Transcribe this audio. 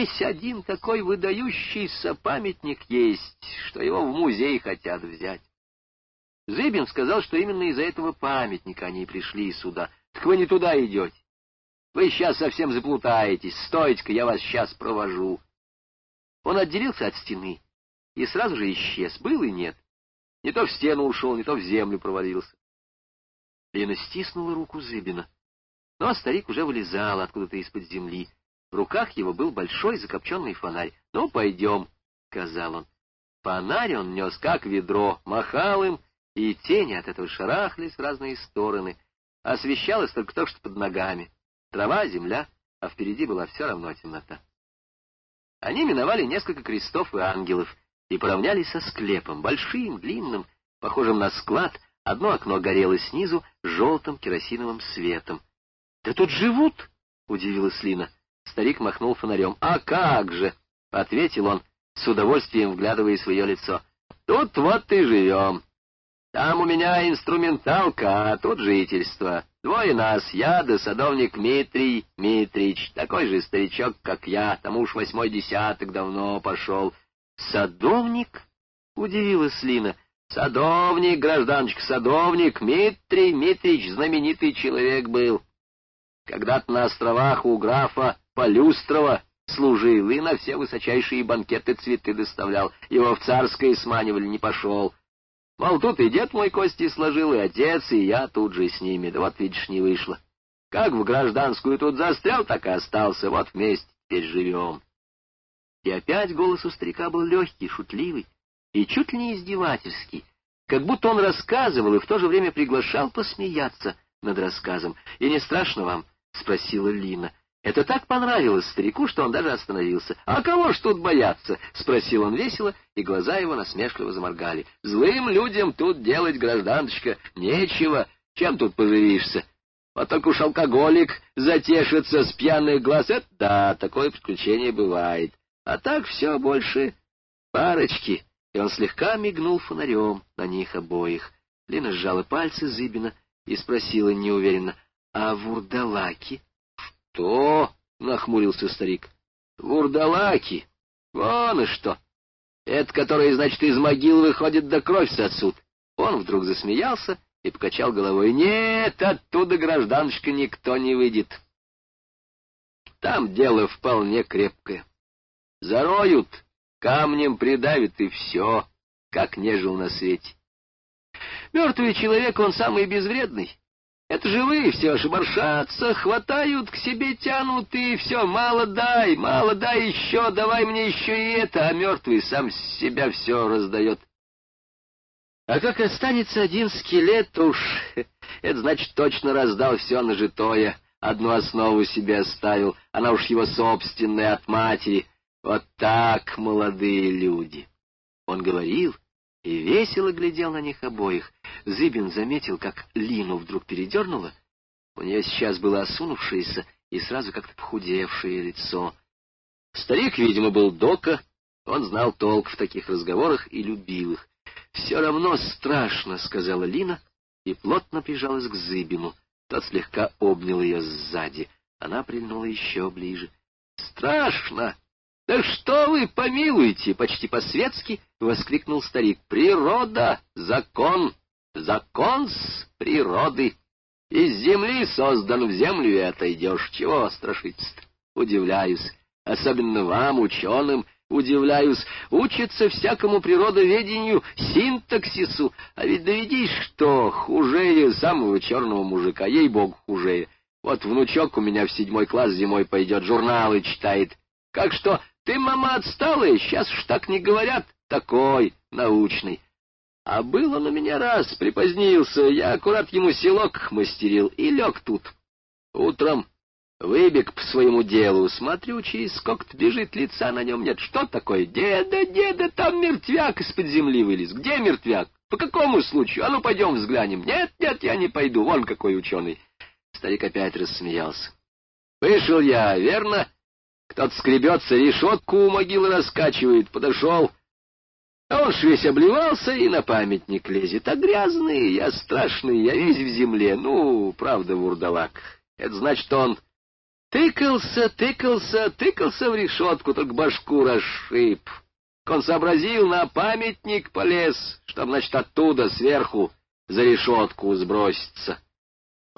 здесь один такой выдающийся памятник есть, что его в музей хотят взять. Зыбин сказал, что именно из-за этого памятника они пришли сюда. Так вы не туда идете. Вы сейчас совсем заплутаетесь. Стойте-ка, я вас сейчас провожу. Он отделился от стены и сразу же исчез. Был и нет. Не то в стену ушел, не то в землю провалился. Лена стиснула руку Зыбина. Но старик уже вылезал откуда-то из-под земли. В руках его был большой закопченный фонарь. — Ну, пойдем, — сказал он. Фонарь он нес как ведро, махал им, и тени от этого шарахлись в разные стороны. Освещалось только то, что под ногами. Трава, земля, а впереди была все равно темнота. Они миновали несколько крестов и ангелов и поравнялись со склепом, большим, длинным, похожим на склад. Одно окно горело снизу желтым керосиновым светом. — Да тут живут! — удивилась Лина. Старик махнул фонарем. — А как же! — ответил он, с удовольствием вглядываясь в ее лицо. — Тут вот и живем. Там у меня инструменталка, а тут жительство. Двое нас, я да садовник Митрий Митрич, такой же старичок, как я, тому уж восьмой десяток давно пошел. Садовник? — удивилась Лина. Садовник, гражданочка, садовник, Митрий Митрич знаменитый человек был. Когда-то на островах у графа Полюстрова служил и на все высочайшие банкеты цветы доставлял. Его в царское сманивали, не пошел. Мол, тут и дед мой кости сложил, и отец, и я тут же с ними. Да вот, видишь, не вышло. Как в гражданскую тут застрял, так и остался. Вот вместе теперь живем. И опять голос у старика был легкий, шутливый и чуть ли не издевательский, как будто он рассказывал и в то же время приглашал посмеяться над рассказом. — И не страшно вам? — спросила Лина. Это так понравилось старику, что он даже остановился. — А кого ж тут бояться? — спросил он весело, и глаза его насмешливо заморгали. — Злым людям тут делать, гражданочка, нечего. Чем тут поживишься? Вот только уж алкоголик затешится с пьяных глаз. Это да, такое приключение бывает. А так все больше парочки. И он слегка мигнул фонарем на них обоих. Лена сжала пальцы Зыбина и спросила неуверенно, — А вурдалаки? — Что? — нахмурился старик. — Вурдалаки? Вон и что! Это которые, значит, из могил выходят да кровь сосут. Он вдруг засмеялся и покачал головой. — Нет, оттуда, гражданочка, никто не выйдет. Там дело вполне крепкое. Зароют, камнем придавят, и все, как не жил на свете. Мертвый человек, он самый безвредный. Это живые все шебаршатся, хватают, к себе тянут, и все, мало дай, мало дай еще, давай мне еще и это, а мертвый сам себя все раздает. А как останется один скелет, уж это значит точно раздал все нажитое, одну основу себе оставил, она уж его собственная от матери. Вот так, молодые люди. Он говорил и весело глядел на них обоих. Зыбин заметил, как Лину вдруг передернуло. У нее сейчас было осунувшееся и сразу как-то похудевшее лицо. Старик, видимо, был дока, он знал толк в таких разговорах и любил их. — Все равно страшно, — сказала Лина и плотно прижалась к Зыбину. Тот слегка обнял ее сзади. Она прильнула еще ближе. — Страшно! Да что вы, помилуйте! — почти по-светски воскликнул старик. — Природа! Закон! Закон с природы! Из земли создан в землю и отойдешь. Чего страшиться-то? Удивляюсь. Особенно вам, ученым, удивляюсь. Учится всякому природоведению, синтаксису. А ведь доведись, что хуже самого черного мужика, ей-богу, хуже. Вот внучок у меня в седьмой класс зимой пойдет, журналы читает. Как что, ты, мама, отсталая, сейчас уж так не говорят. Такой, научный. А был он у меня раз, припозднился, я аккурат ему селок мастерил и лег тут. Утром выбег по своему делу, смотрю, через сколько-то бежит, лица на нем нет. Что такое? Деда, деда, там мертвяк из-под земли вылез. Где мертвяк? По какому случаю? А ну, пойдем взглянем. Нет, нет, я не пойду, вон какой ученый. Старик опять рассмеялся. Вышел я, верно? Кто-то скребется, решетку у могилы раскачивает. Подошел. А он ж весь обливался и на памятник лезет. А грязный, я страшный, я весь в земле. Ну, правда, вурдалак. Это значит, он Тыкался, тыкался, тыкался в решетку, только башку расшиб. Он сообразил, на памятник полез, чтоб, значит, оттуда, сверху, за решетку сброситься.